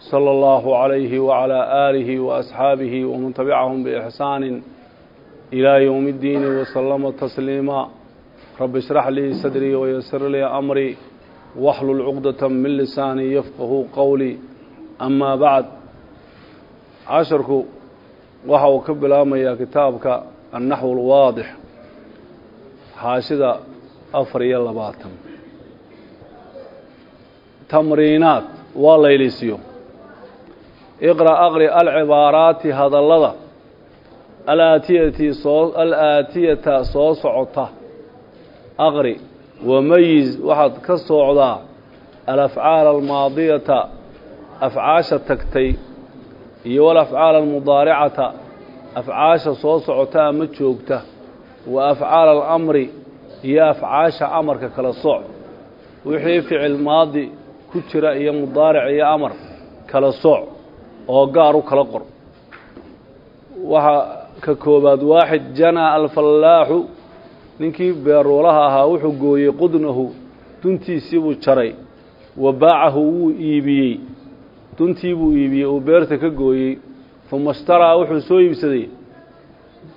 صلى الله عليه وعلى آله وأصحابه ومن تبعهم بإحسان إلى يوم الدين وسلم تسليما رب اشرح لي صدري ويسر لي أمري واحلل عقدة من لساني يفقه قولي أما بعد عشرك وحو كبلا يا كتابك النحو الواضح حاشدة أفري اللباتم تمرينات والله يليسيو iqra aqri alcibaaraati hadallada alaatiyati soo alaatiyata soo socota aqri wamayiz waxaad ka soocdaa alafcaala almaadiyata afcaasha tagtay iyo walafcaala almudaaricata afcaasha soo socota ama joogta wa afcaala alamri iyo afcaasha amarka kala sooc wixii ficil maadi ku jira iyo mudaaric iyo amar kala sooc oo gaar u kala qor. Waxaa ka koobaad waaxid janaa alfallaaxu. Ninkii beeruulaha ahaa wuxuu gooyey qudnahu duntiisii buu jaray wa baacahu wuu iibiyey. Duntii buu iibiyey uu beerta ka gooyey uma ishtaraa wuxuu soo iibsaday.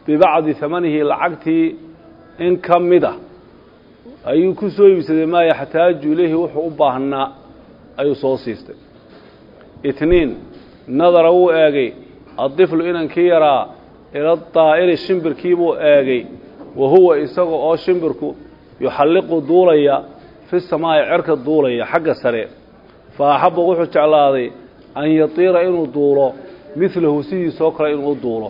Bibacdi hamanihi lacagtii in ka mid a ayuu ku soo iibsaday maa yaxtaaju ilayhi? Wuxuu u baahnaa ayuu soo siistay. Itniin nadara wuu eegay. Addiflu inankii yaraa ila daa'iri shimbirkiibuu eegay. Wa huwa isaga oo shimbirku yuxalliqu duulaya fi samaa'i cerka duulaya xagga sare. Fa axabba wuxuu jeclaaday an yatiira inuu duulo midlahu sidiisoo kale inuu duulo.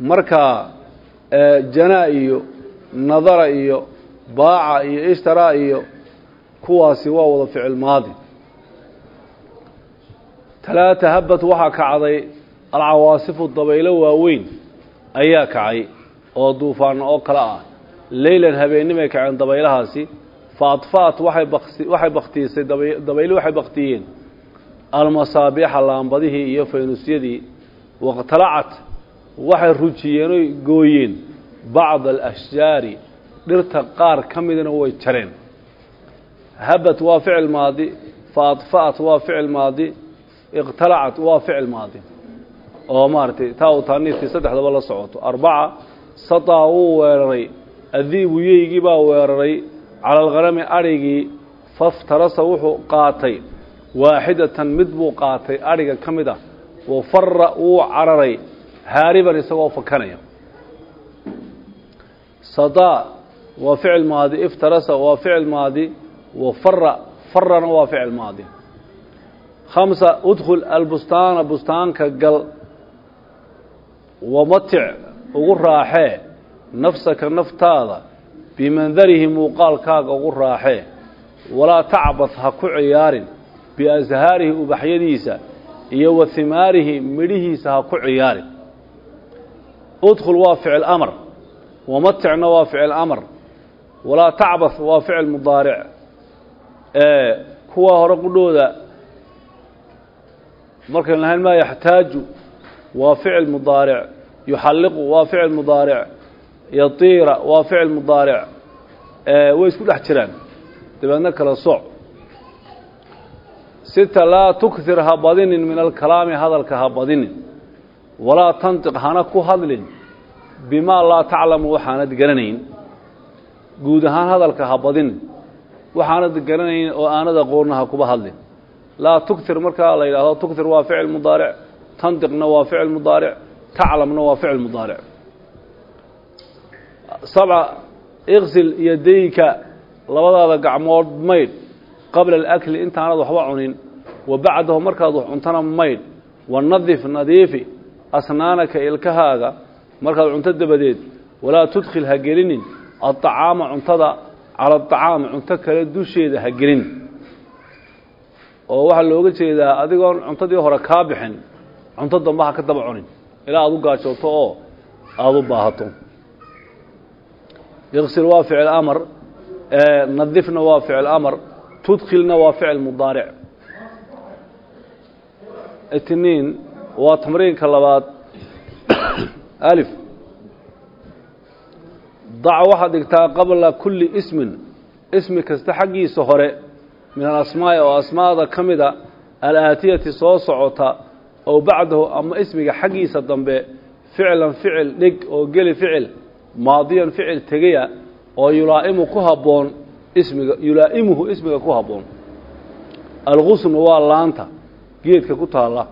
Marka janaa iyo nadara iyo baaca iyo ishtaraa iyo kuwaasi waa wada ficil maadi talaata habad waxaa kacday. Alcawaasifu dabaylo waaweyn ayaa kacay oo duufaano oo kale ah. Leylan habeennimay kaceen dabaylahaasi. Fa adfa'at waay waxay baktiisay dabayli waxay baktiyeen almasaabiixa laambadihii iyo faynuusyadii waqtalacat waxay rujiyeen oy gooyeen. Bacda alashjaari dhirta qaar ka midana way jareen. Habad waa ficil maadi. Fa adfa'at waa ficil maadi iqtalacat waa ficil maadi oo maaragtay taa u taaniiftii saddexdaba la socoto arbaca sataa wuu weeraray adiibu yeygii baa weeraray cala alkhanami adhigii faftarasa wuxuu qaatay waaxidatan mid buu qaatay adhiga ka mid ah wa fara wuu cararay haariban isagoo fakanaya sataa waa ficil maadi iftarasa waa ficil maadi wa fara farana waa ficil maadi khamsa udkhul albustaana bustaanka gal wamatic ugu raaxee nafsaka naftaada bimandarihi muuqaalkaaga ugu raaxee walaa tacbad ha ku ciyaarin biashaarihi ubaxyadiisa iyo wa himaarihi midhihiisa ha ku ciyaarin udkhul waa ficil amar wamaticna waa ficil amar walaa tacbad waa ficil mudaaric kuwa hore qudhooda markayn lahayn maa yaxtaaju waa ficil mudaaric. Yuxalliqu waa ficil mudaaric. Yatiira waa ficil mudaaric. Way isku dhex jiraan. Dabeedna kala soc sita laa tuktir ha badinin min alkalaami hadalka ha badinin. Tantiq hana ku hadlin bimaa laa taclamu waxaanad garanayn. Guud ahaan hadalka ha badinin. Waxaanad garanayn oo aanad aqoonna ha kuba hadlin laa tuktir markaa la yidhahdo tuktir waa ficil mudaaric tantiqna waa ficil mudaaric taclamna waa ficil mudaaric sabca iksil yadayka labadaada gacmood maydh qabla alakli intaanad waxba cunin wa bacdahu markaad wax cuntana maydh wanadif nadiifi asnaanaka ilkahaaga markaad cunto dabadeed walaa tudkhil ha gelinin aacaama cuntada cala acaami cunto kale dusheeda ha gelin oo waxaa looga jeedaa adigoon cuntadii hore kaa bixin cunto dambe ha ka daba cunin. Ilaa aada u gaajooto oo aada u baahato. Iqsil waa ficil amar nadifna waa ficil amar tudkhilna waa ficil mudaaric. Itniin waa tamriinka labaad. Alif. Dac waxaad dhigtaa qabla kulli ismin ismi kasta xaggiisa hore min alasmaa'i oo asmaada ka mida alaatiyati soo socota ow bacdahu ama ismiga xaggiisa dambe ficlan ficil dhig oo geli ficil maadiyan ficil tegaya oo yulaa'imu ku habboon ismiga yulaa'imuhu ismiga ku habboon algusnu waa laanta geedka ku taalla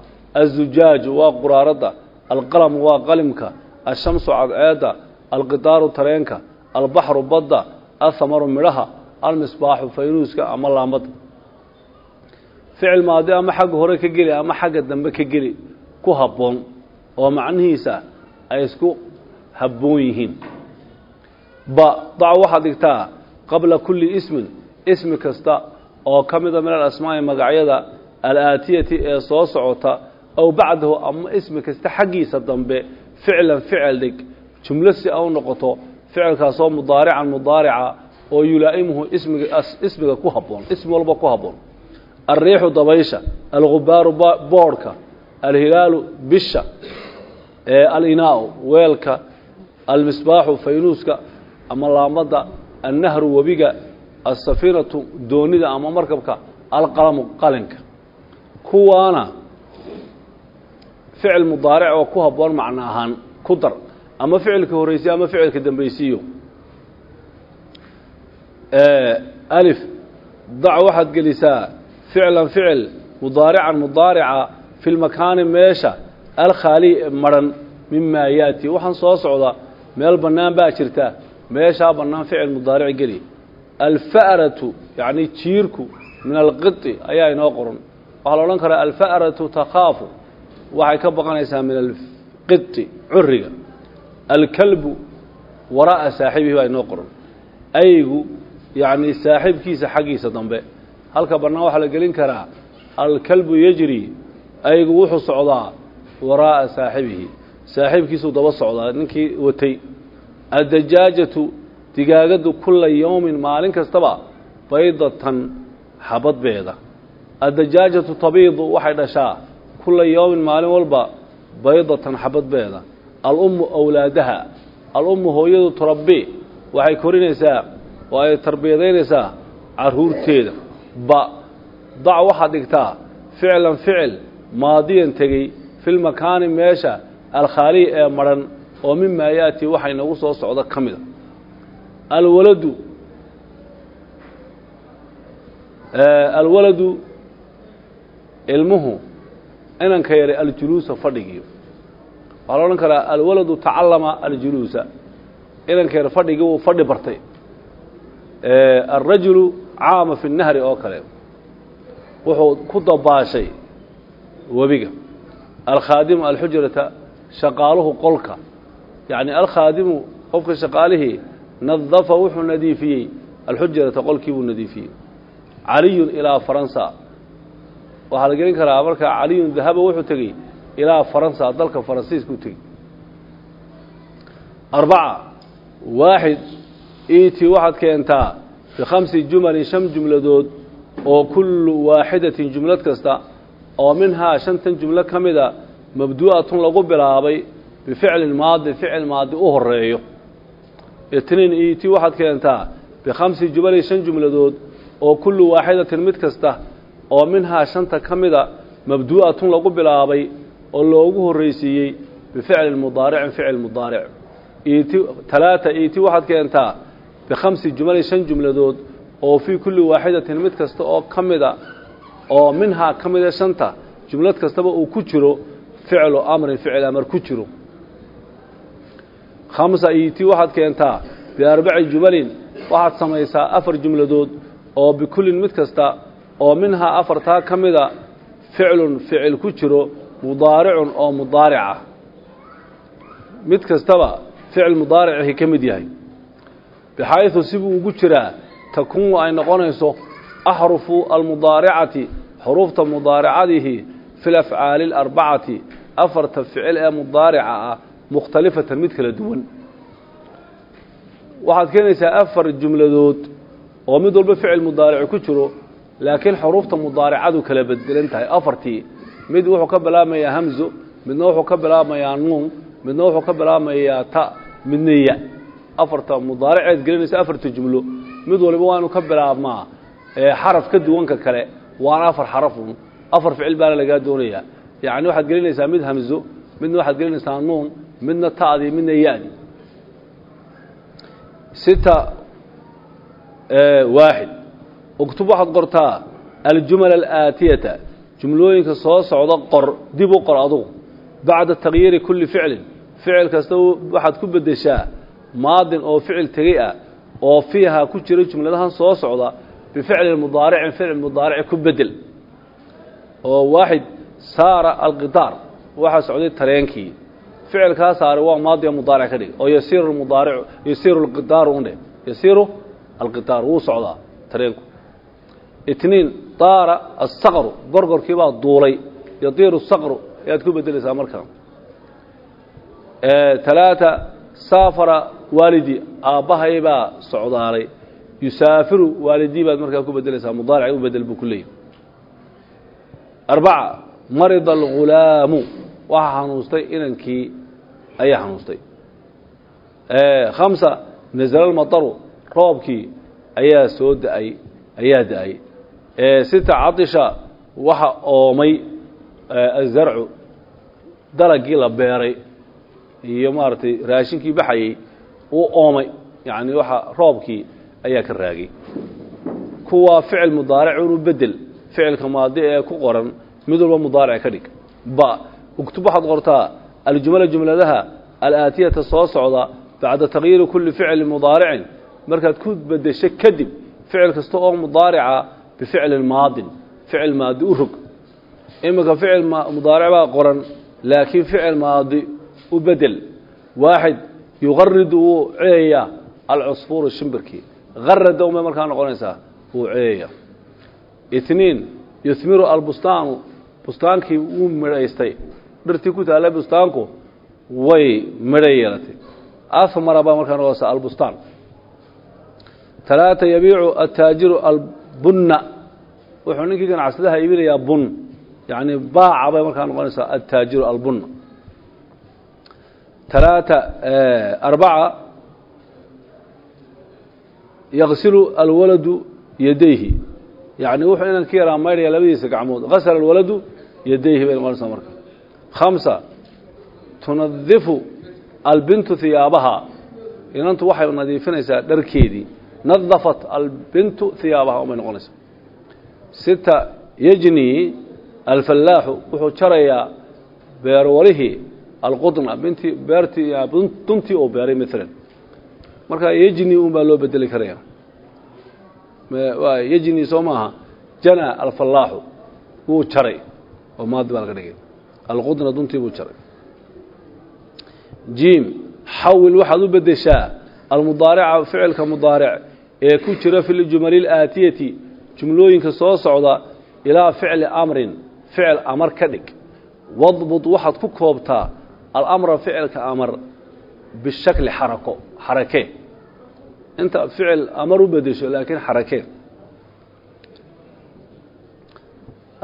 azujaaju waa quraaradda alqalamu waa qalimka ashamsu cadceedda alqidaaru tareenka albaxru badda athamaru midhaha almisbaaxu faynuuska ama laambadda ficil maadi ama xagga hore ka geli ama xagga dambe ka geli ku habboon oo macnihiisa ay isku habboon yihiin. Ba dac waxaad dhigtaa qabla kulli ismin ismi kasta oo ka mida min alasmaa'i magacyada alaatiyati ee soo socota ow bacdahu ama ismi kasta xaggiisa dambe ficlan ficil dhig. Jumlo si a noqoto ficilkaasoo mudaarican mudaarica oo yulaa'imuhu ismiga ismiga ku habboon ismi walba ku habboon. Alriixu dabaysha algubaaru boodhka alhilaalu bisha alinaau weelka almisbaaxu faynuuska ama laambadda annahru webiga alsafiinatu doonida ama markabka alqalamu qalinka. Kuwaana ficil mudaaric oo ku habboon macno ahaan ku dar. Ama ficilka horreysiyo ama ficilka dambaysiiyo alif dac waxaad gelisaa ficlan ficil mudaarican mudaarica fi lmakaani meesha alkhaali maran mimaa yaati. Waxaan soo socda meel bannaan baa jirta meeshaa bannaan ficil mudaaric geli. Alfa'ratu yacni jiirku min alqiti ayaa inoo qoran. Waxaa la odhan karaa alfa'ratu takhaafu. Waxay ka baqanaysaa min alqiti curiga alkalbu waraa'a saaxibihi baa inoo qoran. Aygu yacni saaxiibkiisa xaggiisa dambe. Halka bannaan waxaa la gelin karaa alkalbu yajri aygu wuxuu socdaa waraa'a saaxibihi. Saaxiibkiisuu daba socdaa ninkii watay. Addajaajatu digaagaddu kulla yowmin maalin kastaba baydatan xabadbeeda. Addajaajatu tabiidu waxay dhashaa kulla yowmin maalin walba baydatan xabadbeeda. Alummu awlaadaha alummu hooyadu turabbi waxay korinaysaa oo ay tarbiyadaynaysaa carruurteeda ba. Dac waxaad dhigtaa. Ficlan ficil. Maadiyan tegey. Filmakaani meesha alkhaaliyi ee madhan oo mimaa yaati waxa inagu soo socda ka mida. Alwaladu. Alwaladu ilmuhu. Inanka yaray aljuluusa fadhigiyo. Waxaa la odhan karaa alwaladu tacallama aljuluusa. Inanka yar fadhigii wuu fadhi bartay alrajulu caama fi nahri oo kale. Wuxuu ku dabaashay webiga. Alkhaadimu alxujrata shaqaaluhu qolka. Yacni alkhaadimu qofka shaqaalihii nadafa wuxuu nadiifiyey. Alxujrata qolkii buu nadiifiyey. Caliyun ilaa faransa. Waxaa la gelin karaa markaa caliyun dahaba wuxuu tegey ilaa faransa dalka faransiiska u tegey. Arbaca waaxid iiti waxaad keentaa bikhamsi jumalin shan jumladood oo kullu waaxidatin jumlad kasta oo minhaa shantan jumlo ka mida mabdu'atun lagu bilaabay bificlin maadi ficil maadi u horeeyo itniin iiti waxaad keentaa bikhamsi jumalin shan jumladood oo kullu waaxidatin mid kasta oo minhaa shanta ka mida mabdu'atun lagu bilaabay oo loogu horreysiiyey bificlin mudaaricin ficil mudaaric. Iiti talaata iiti waxaad keentaa bikhamsi jumalin shan jumladood oo fii kulli waaxidatin mid kasta oo ka mida oo minhaa ka mida shanta jumlad kastaba uu ku jiro ficlu amrin ficil amar ku jiro khamsa iiti waxaad keentaa biarbaci jumalin waxaad samaysaa afar jumladood oo bikullin mid kasta oo minhaa afartaa ka mida ficlun ficil ku jiro mudaaricun oo mudaarica mid kastaba ficil mudaaricii ka mid yahay bixaydu sibuu ugu jiraa takuunu ay noqonayso axrufu almudaaricati xuruufta mudaaricadihi fi lafcaali alarbacati afarta ficil ee mudaarica ah mukhtalifatan mid kala duwan waxaad keenaysaa afar jumladood oo mid walba ficil mudaarici ku jiro laakiin xuruufta mudaaricadu kala bedelan tahay afartii mid wuxuu ka bilaabmayaa hamzo midna wuxuu ka bilaabmayaa nuun midna wuxuu ka bilaabmayaa ta midna ya afarta mudaariceed gelinaysa afarta jumlo mid waliba waa inu ka bilaabmaa xaraf ka duwanka kale waana afar xarafun afar ficil baana lagaa doonayaa. Yacni waxaad gelinaysaa mid hamzo midna waxaad gelinaysaa nuun midna ta'dii midna ya-di sita waaxid. Uktub waxaad qortaa aljumal alaatiyata. Jumlooyinka soo socda qor dib u qor adugu. Bacda takyiiri kulli ficlin. Ficil kasta waxaad ku beddeshaa maadin oo ficil tegey ah oo fiiha ku jira jumladahan soo socda bificlin mudaaricin ficil mudaarici ku bedel oo waaxid saara alqidaar waxaa socday tareenkii. Ficilkaa saaray waa maadiga mudaaric ka dhig oo yasiiru mudaaricu yasiiru alqidaaru undhe yasiiru alqidaar wuu socdaa tareenku. Itniin daara asaqru gorgorkii baa duulay. Yadiiru saqru ayaad ku bedelaysaa markaa talaata saafara waalidi aabbahay baa socdaalay. Yusaafiru waalidii baad markaa ku bedelaysaa mudaaric u bedel buu ku leeyahy arbaca marida algulaamu waxaa xanuustay inankii ayaa xanuustay khamsa nasala almataru roobkii ayaa soo da'ay ayaa da'ay. Sita cadisha waxa oomay azarcu dalagii la beeray iyo maaragtay raashinkii baxayey uu oomay. Yacni waxa roobkii ayaa ka raagay. Kuwaa ficil mudaaric unu bedel ficilka maadi ee ku qoran mid walba mudaaric ka dhig. Ba uktub waxaad qortaa aljumala jumladaha alaatiyata soo socda bacda takyiiri kulli ficli mudaaricin. Markaad ku bedesho kadib ficil kasta oo mudaarica bificlin maadin ficil maadi u rog. Iminka ficil mudaaric baa qoran laakiin ficil maadi u bedel. Waaxid yuqaridu wuu ceeyaa alcusfuuru shimbirkii arada unbay markaa noqonaysaa wuu ceeya itniin yuhmiru albustaanu bustaankii wuu midhaystay dhirtii ku taalla bustaanku way midho yeelatay ahmara baa markaa noqonaysaa albustaan talaata yabiicu ataajiru albunna wuxuu ninkii ganacsadaha iibinayaa bun yacni baaca bay markaa noqonaysaa ataajiru albunna talaata arbaca yaqsilu alwaladu yadayhi. Yacni wuxuu inan ka yaraa maydhaya labadiisa gacmood. Gasala alwaladu yadayhi bay noqonaysaa marka. Khamsa tunadifu albintu hiyaabaha inantu waxay nadiifinaysaa dharkeedii. Nadafat albintu hiyaabaha umay noqonaysaa. Sita yejnii alfallaaxu wuxuu jarayaa beerwarihii alqudna bintii beertii duntii oo beeray maalan marka yejni un baa loo bedeli karaya. Yejni soo maaha jana alfallaaxu wuu jaray oo maadi baa laga dhigay. Alqudna duntii buu jaray. Jim xawil waxaad u bedeshaa almudaarica ficilka mudaaric ee ku jira fi ljumali اlaatiyati jumlooyinka soo socda ilaa ficli amrin ficil amar ka dhig. Wadbud waxaad ku koobtaa alamra ficilka amar bishakli xarako xarakee inta ficil amar u bedesho laakiin xarakee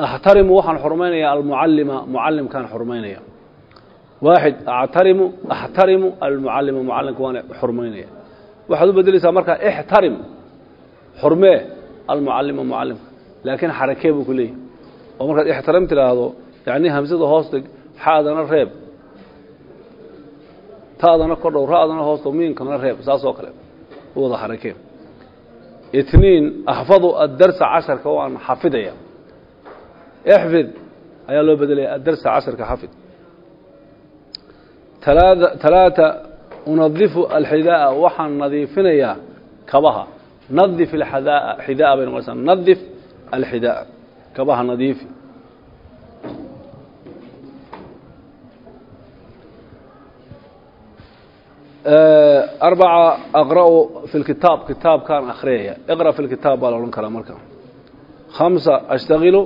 axtarimu waxaan xurmaynayaa almucalima mucalimkaan xurmaynaya waaxid actarimu axtarimu almucalima mucalimka waan xurmaynaya waxaad u bedelaysaa markaa ixtarim xurmee almucalima mucalimka laakiin xarakee buu ku leeyahy oo markaad ixtaram tidhaahdo yacni hamsada hoos dhig xaadana reeb taadana kodhow ra'dana hoosto miinkana reeb saas oo kale. U wada xarakee itniin axfadu addarsa casharka waan xafidaya. Ixfid ayaa loo bedelaya addarsa casharka xafid. Talaata unadifu alxidaaa waxaan nadiifinayaa kabaha. Nadif alxidaa xidaa bay noqonaysaa. Nadif alxidaa kabaha nadiifi arbaca aqra'u fi lkitaab kitaabkaan akhriyaya iqra fi lkitaab baa la odhan karaa marka khamsa ashtagilu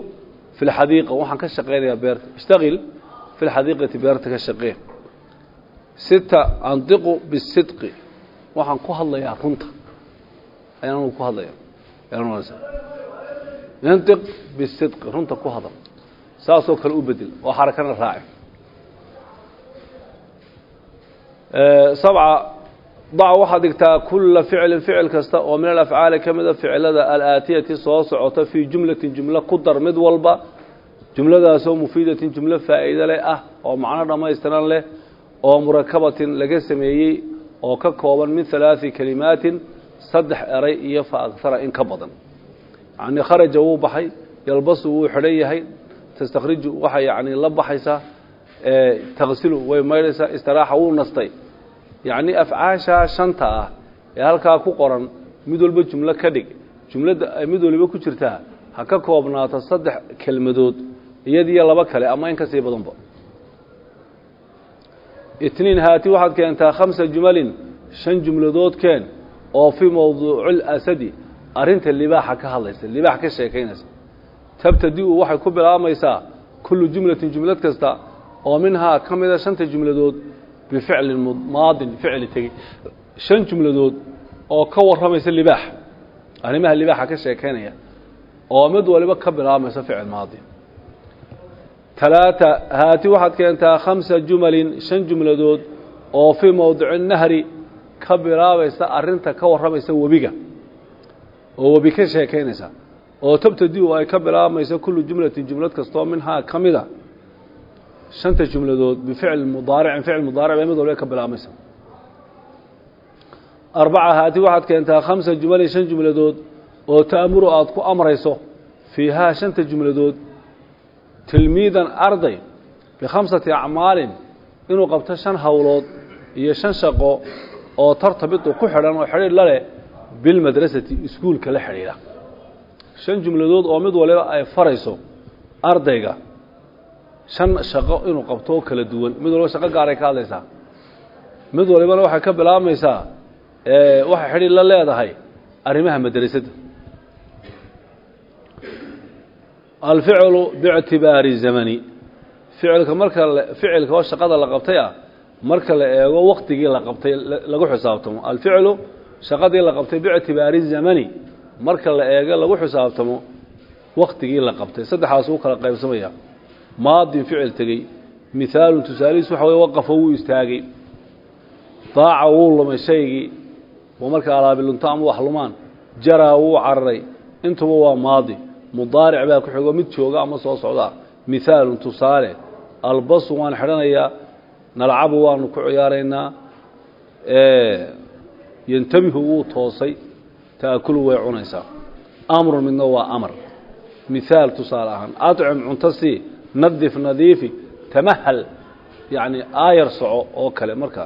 fi lxadiiqa waxaan ka shaqaynayaa beerta ishtagil fi lxadiiqati beerta ka shaqee sita andiqu bisidqi waxaan ku hadlayaa runta ayaan anugu ku hadlaya yandiq bisidqi runta ku hadal saasoo kale u bedel oo xarakana raaci sabca dac waxaad dhigtaa kula ficlin ficil kasta oo min alafcaali ka mida ficilada alaatiyati soo socota fii jumlatin jumlo ku dar mid walba jumladaasoo mufiidatin jumlo faa'iide leh ah oo macno dhammaystiran leh oo murakabatin laga sameeyey oo ka kooban min halaadi kelimaatin saddex eray iyo fa aktara in ka badan. Yacnii kharaja wuu baxay yalbasu wuu xidhan yahay tastakhriju waxay yacni la baxaysaa way maydhaysaa istiraaxa yacnii afcaashaa shanta ah ee halkaa ku qoran mid walba jumlo ka dhig. Jumladda ay mid waliba ku jirtaa ha ka koobnaato saddex kelmadood iyadiyo laba kale ama in ka sii badanba. Itniin haati waxaad keentaa khamsa jumalin shan jumladood keen oo fii mawduuci lasadi arrinta libaaxa ka hadlaysa libaax ka sheekaynaysa. Tabtadi-u waxay ku bilaabmaysaa kullu jumlatin jumlad kasta oo minhaa ka mida shanta jumladood bificlin maadin ficli tegey shan jumladood oo ka warramaysa libaax arrimaha libaaxa ka sheekaynaya oo mid waliba ka bilaabmaysa ficil maadi talaata haati waxaad keentaa khamsa jumalin shan jumladood oo fii mowdici nahri ka bilaabaysa arrinta ka warramaysa webiga oo webi ka sheekaynaysa oo tabtadi-u ay ka bilaabmaysa kullu jumlatin jumlad kastoo minhaa ka mida shanta jumladood bificli mudaaricin ficil mudaaric mid walba ka bilaabmaysa. Arbaca haati waxaad keentaa khamsa jumalin shan jumladood oo ta'muru aada ku amrayso fiihaa shanta jumladood tilmiidan arday bikhamsati acmaalin inuu qabto shan howlood iyo shan shaqo oo tartabitu ku xidhan oo xidhiidh la leh bilmadrasati iskuulka la xidhiidha. Shan jumladood oo mid waliba ay farayso ardayga shan shaqo inuu qabto oo kala duwan. Mid waliba shaqo gaaray ka hadlaysaa mid walibana waxay ka bilaabmaysaa waxay xidhiidh la leedahay arrimaha madrasadda alficlu biictibaari zamani. Ficilka marka ficilka oo shaqada la qabtay ah marka la eego waktigii la qabtay lagu xisaabtamo alficlu shaqadii la qabtay biictibaari zamani marka la eego lagu xisaabtamo waktigii la qabtay. Saddexaas uu kala qaybsamaya maadin ficil tegey. Mihaalun tusaalihiis waxa wey waqafo wuu istaagay. Daaca wuu lumay shaygii. Waa marka alaabilunto ama wax lumaan jaraa wuu cararay. Intuba waa maadi. Mudaaric baa ku xigo mid jooga ama soo socda mihaalun tusaale albasu waan xidhanayaa nalcabu waanu ku ciyaaraynaa yantabihu wuu toosay. Taakulu way cunaysaa. Amrun midna waa amar. Mihaal tusaale ahaan acim cunto sii nadif nadiifi tamahal yacni aayar soco oo kale. Marka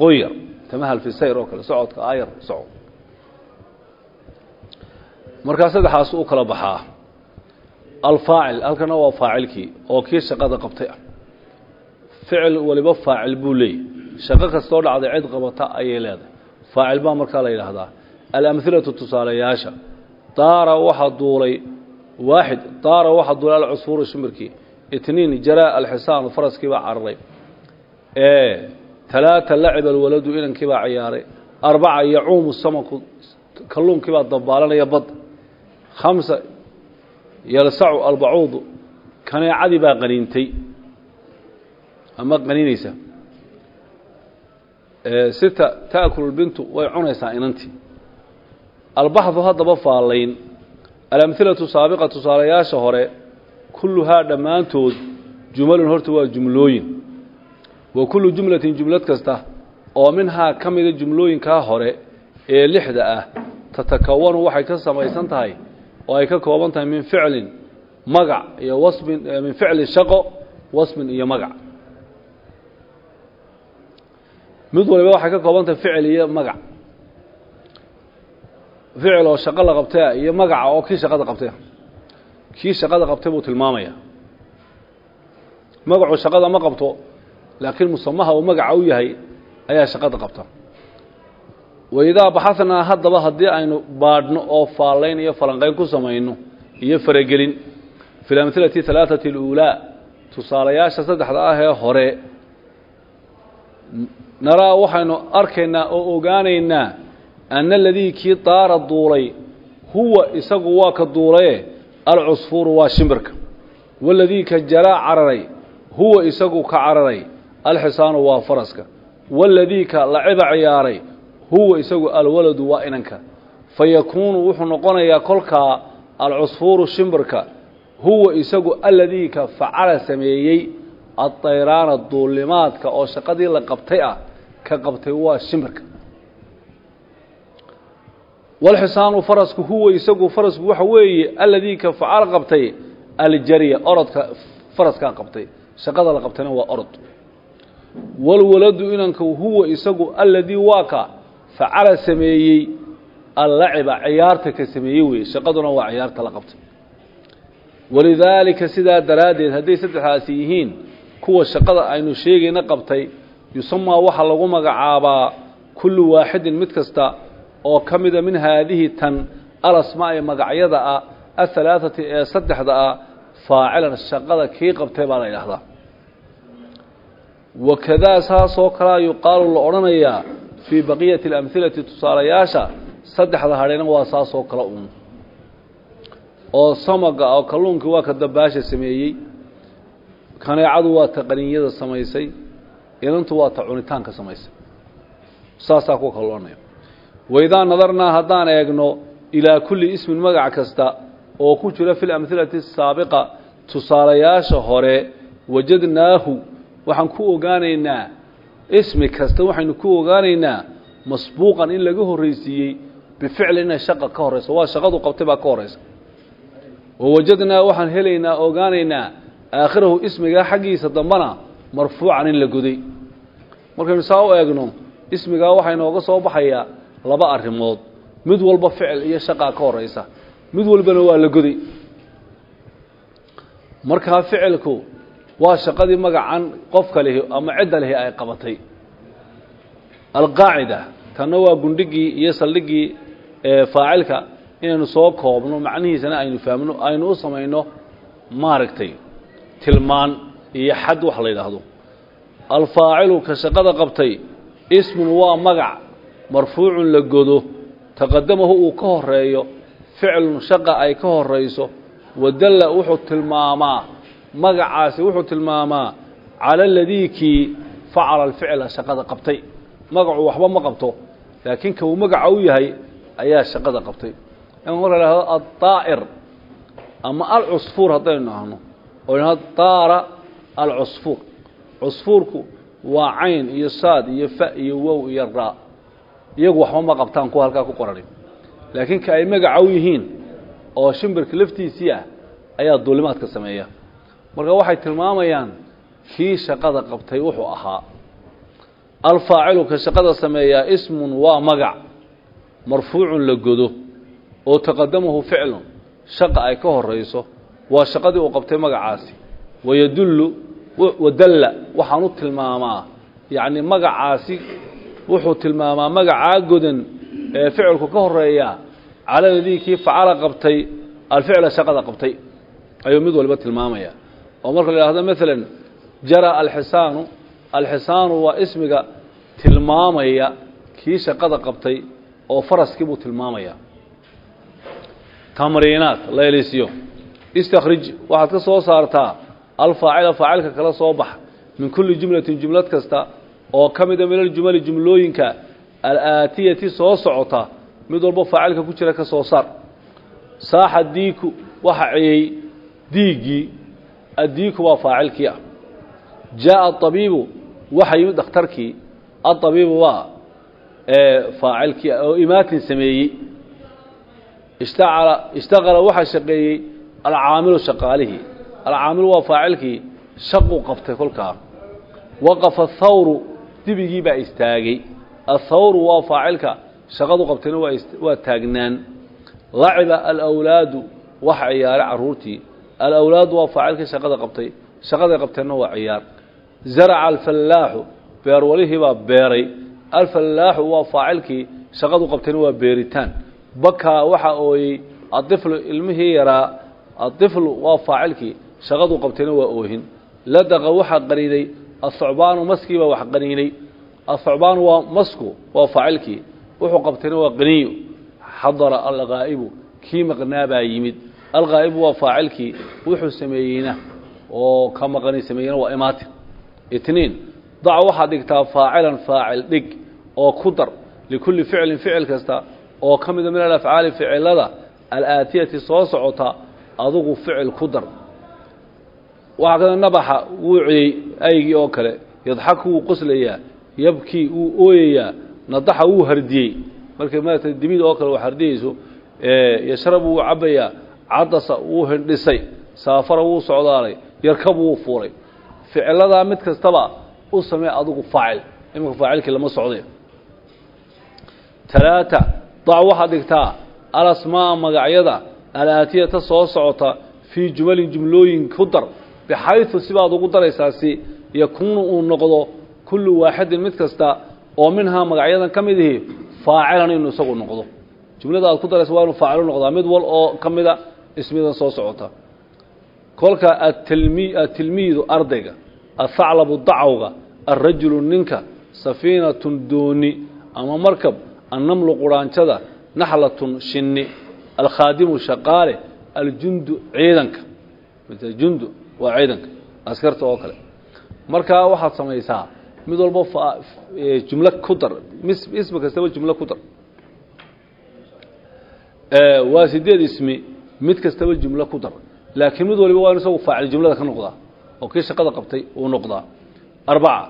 qoyar tamahal fi sayr oo kale socodka aayar soco. Markaa saddexaas u kala baxaa. Alfaacil halkana waa faacilkii oo kii shaqada qabtay. Ah ficil waliba faacil buu leeyahy shaqo kastoo dhacday cid qabata ayay leedahay. Faacil baa markaa la yidhaahdaa. Alamhilatu tusaaleyaasha daara waxaa duulay waaxid daara itniin jaraa alxisaanu faraskii baa cararay talaata laciba alwaladu inankii baa ciyaaray arbaca yacuumu samaku kalluunkii baa dabaalanaya badda khamsa yalsacu albacuudu kaneecadii baa qaniintay ama qaniinaysa sita taakulu lbintu way cunaysaa inantii albaxdu haddaba faallayn alamhilatu saabiqa tusaalayaasha hore kulluhaa dhammaantood jumalun horta waa jumlooyin wa kullu jumlatin jumlad kasta oo minhaa ka mida jumlooyinkaa hore ee lixda ah tatakawanu waxay ka samaysan tahay oo ay ka kooban tahay min ficlin magac iyo wasbin min ficlin shaqo wasbin iyo magac mid waliba waxay ka kooban tahay ficil iyo magac ficil oo shaqo la qabtay iyo magaca oo kii shaqada qabtay kii shaqada qabtay buu tilmaamaya. Magacu shaqada ma qabto laakiin musamaha uu magaca u yahay ayaa shaqada qabta. Waidaa baxahnaa haddaba haddii aynu baadhno oo faallayn iyo falanqayn ku samayno iyo faragelin fi lamhilati halaaثati اluulaa tusaalayaasha saddexda ah ee hore naraa waxaynu arkaynaa oo ogaanaynaa anna aladii kii daara duulay huwa isagu waa ka duulaye alcusfuuru waa shimbirka. Waladii ka jaraa cararay huwa isagu ka cararay alxisaanu waa faraska. Waladii ka laciba ciyaaray huwa isagu alwaladu waa inanka. Fa yakuunu wuxuu noqonayaa kolkaa alcusfuuru shimbirka huwa isagu aladii ka facala sameeyey addayraana duulimaadka oo shaqadii la qabtay ah ka qabtay waa shimbirka walxisaanu farasku huwa isagu farasku waxa weeye aladii ka facal qabtay aljarya orodka faraskaa qabtay shaqada la qabtayna waa orod walwaladu inanka huwa isagu aladii waa ka facala sameeyey allaciba ciyaarta ka sameeyey weye shaqaduna waa ciyaarta la qabtay walidaalika sidaa daraaddeed hadday saddexdaasi yihiin kuwa shaqada aynu sheegayna qabtay yusamaa waxaa lagu magacaabaa kullu waaxidin mid kasta oo ka mida min haadihi tan alasmaa'i magacyada ah ahalaaثati ee saddexda ah faacilan shaqada kii qabtay baa la yidhaahdaa. Wakadaa saasoo kalea yuqaalu la odhanayaa fii baqiyati اlamhilati tusaalayaasha saddexda hadhayna waa saasoo kale un oo samaga oo kalluunkii waa ka dabaasha sameeyey. Kaneecadu waa ta qaninyada samaysay. Inantu waa ta cunitaanka samaysay. Saasaa kuwa kala waidaa nadarnaa haddaan eegno ilaa kulli ismin magac kasta oo ku jira fi lamhilati asaabiqa tusaalayaasha hore wajadnaahu waxaan ku ogaanaynaa ismi kasta waxaynu ku ogaanaynaa masbuuqan in laga horreysiiyey bificli inay shaqa ka horrayso waa shaqadu qabtay baa ka horraysa wawajadnaa waxaan helaynaa ogaanaynaa aakhirahu ismigaa xaggiisa dambana marfuucan in la goday markaynu saa u ismigaa waxaa soo baxayaa laba arrimood mid walba ficil iyo shaqaa ka horaysa mid walbana waa la goday. Markaa ficilku waa shaqadii magacan qofka lihi ama cidda lihi ay qabatay. Alqaacida tanna waa gundhigii iyo saldhigii faacilka inaynu soo koobno macnihiisana aynu fahmno aynu u samayno maaragtay tilmaan iyo xad wax la yidhaahdo. Alfaacilu ka shaqada qabtay ismun waa magac marfuucun la godo taqadamahu uu ka horeeyo ficlun shaqa ay ka horayso wadalla wuxuu tilmaamaa magacaasi wuxuu tilmaamaa cala aladiikii facala alficla shaqada qabtay. Magacu waxba ma qabto laakiin ka uu magaca u yahay ayaa shaqada qabtay. Marka la hahdo addaa'ir ama alcusfuur haddaynu nahno oo idhahdo daara alcusfuur. Cusfuurku waa cayn iyo saad iyo fa iyo wow iyo raa iyagu waxba ma qabtaan kuwa halkaa ku qorani. Laakiin ka ay magaca u yihiin oo shimbirka laftiisii ah ayaa duulimaadka sameeya. Marka waxay tilmaamayaan kii shaqada qabtay wuxuu ahaa. Alfaacilu ka shaqada sameeyaa ismun waa magac marfuucun la godo oo taqadamahu ficlun shaqa ay ka horayso waa shaqadii uu qabtay magacaasi. Wayadullu wadalla waxaan u tilmaamaa yacni magacaasi wuxuu tilmaamaa magacaa godan ee ficilku ka horreeya cala ladii kii facala qabtay alficla shaqada qabtay ayuu mid walba tilmaamaya. Oo marka la yidhahdo maalan jara alxisaanu alxisaanu waa ismiga tilmaamaya kii shaqada qabtay oo faraskii buu tilmaamaya. Tamriinaat laylisyo istakhrij waxaad ka soo saartaa alfaacila faacilka kala soo bax min kulli jumlatin jumlad kasta oo ka mida min aljumali jumlooyinka alaatiyati soo socota mid walbo faacilka ku jira ka soo saar. Saaxa diiku waxa ciyey diiggii adiiku waa faacilkii ah. Jaaءa abiibu waxa yimid dhakhtarkii aabiibu waa faacilkii ah oo imaatin sameeyey. Ishtacala ishtaqala waxaa shaqeeyey alcaamilu shaqaalihii. Alcaamilu waa faacilkii shaquu qabtay kolkaa. Waqafa hawru dibigii baa istaagay. Athawru waa faacilka. Shaqadu qabtayna waa taagnaan. Laciba alawlaadu waxa ciyaaray caruurtii. Alawlaadu waa faacilkii shaqada qabtay. Shaqaday qabteenna waa ciyaar. Zaraca alfallaaxu beerwalihii baa beeray. Alfallaaxu waa faacilkii shaqadu qabtayna waa beeritaan. Bakaa waxa ooyey aiflu ilmihii yaraa aiflu waa faacilkii shaqadu qabtayna waa oohin ladaqa waxaa qaniinay ahucbaanu maskiibaa wax qaniinay ahucbaanu waa masku waa faacilkii wuxuu qabtayna waa qaniyo xadara alghaa'ibu kii maqnaabaa yimid alghaa'ibu waa faacilkii wuxuu sameeyeyna oo ka maqani sameeyena waa imaatin itniin dac waxaad dhigtaa faacilan faacil dhig oo ku dar likulli ficlin ficil kasta oo ka mida min alafcaali ficilada alaatiyati soo socota adugu ficil ku dar waxaa kada nabaxa wuu ciyey aygii oo kale. Yadxaku wuu qoslayaa yabkii wuu ooyayaa nadaxa wuu hardiyey. Markay maarata dibida oo kale wax hardiyeyso yashrabu wuu cabbayaa cadasa wuu hindhisay saafara wuu socdaalay yarkabu wuu fuulay. Ficiladaa mid kastaba u samee adugu faacil iminka faacilkii lama socday talaata dac waxaad dhigtaa alasmaa magacyada alaatiyata soo socota fii jumalin jumlooyin ku dar bixaysu sibaad ugu daraysaa si yakuunu uu noqdo kullu waaxidin mid kasta oo minhaa magacyadan ka mid ihi faacilan inuu isagu noqdo jumlada aad ku daraysa waa inuu faacilu noqdaa mid wal oo ka mida ismidan soo socota kolka atilmiidu ardayga athaclabu dacwga alrajulu ninka safiinatun dooni ama markab annamlu quraanjada naxlatun shinni alkhaadimu shaqaale aljundu ciidanka waa ciidanka askarta oo kale. Markaa waxaad samaysaa mid walba jumlo ku dar ismi kastaba jumlo ku dar. Waa sideed ismi mid kastaba jumlo ku dar. Laakiin mid waliba waa in isagu faacil jumlada ka noqdaa oo kii shaqada qabtay uu noqdaa. Arbaca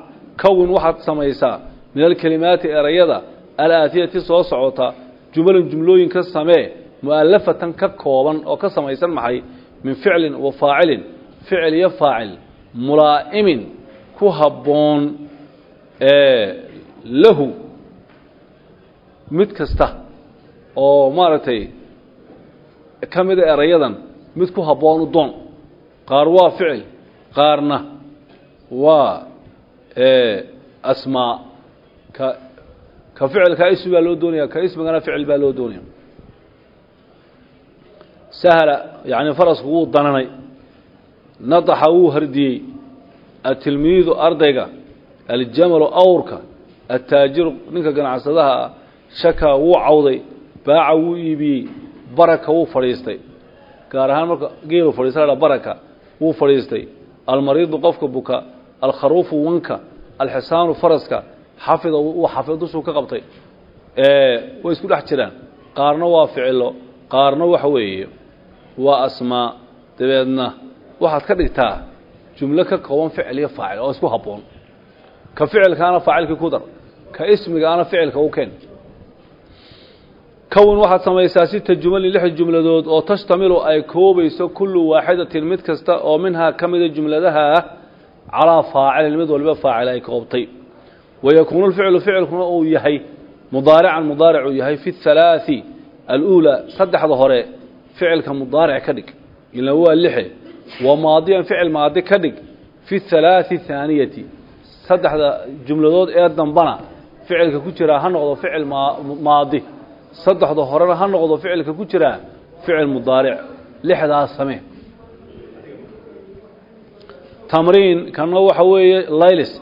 kawin waxaad samaysaa min alkelimaati erayada alaatiyati soo socota jumalan jumlooyin ka samee mu'alafatan ka kooban oo ka samaysan maxay min ficlin wa faacilin ficil iyo faacil mulaa'imin ku habboon lahu. Mid kasta oo maaragtay ka mida erayadan mid ku habboon u doon. Qaar waa ficil qaarna waa asmaa ka ka ficilka ismi baa loo doonaya ka ismigana ficil baa loo doonaya. Sahla yani farasku wuu dananay nadaxa wuu hardiyey atilmiidu ardayga aljamalu awrka ataajiru ninka ganacsadaha ah shaka wuu cawday baaca wuu iibiyey baraka wuu fadhiistay. Gaar ahaan marka geelu fadhiista baraka wuu fadhiistay. Almariidu qofka buka alkharuufu wanka alxisaanu faraska xafida uu xafid dushuu ka qabtay. Way isku dhex jiraan. Qaarna waa ficilo qaarna waxa weeye waa asmaa dabeedna waxaad ka dhigtaa jumlo ka kooban ficil iyo faacil oo isku habboon. Ka ficilkaana faacilkii ku dar ka ismigaana ficilka u keen. Kown waxaad samaysaa sita jumalin lix jumladood oo tashtamilu ay koobayso kullu waaxidatin mid kasta oo minhaa ka mida jumladaha ah calaa faacilin mid waliba faacil ay koobtay. Wayakuunu lficlu ficilkuna uu yahay mudaarican mudaaric yahay fi halaaثi aluulaa saddexda hore ficilka mudaaric ka dhig. Ila waa lixe wa maadiyan ficil maadi ka dhig fi halaaثi haaniyati saddexda jumladood ee dambana ficilka ku jiraa ha noqdo ficil maadi. Saddexda horena ha noqdo ficilka ku jiraa ficil mudaaric. Lixdaas samee tamriin kana waxa weeye laylis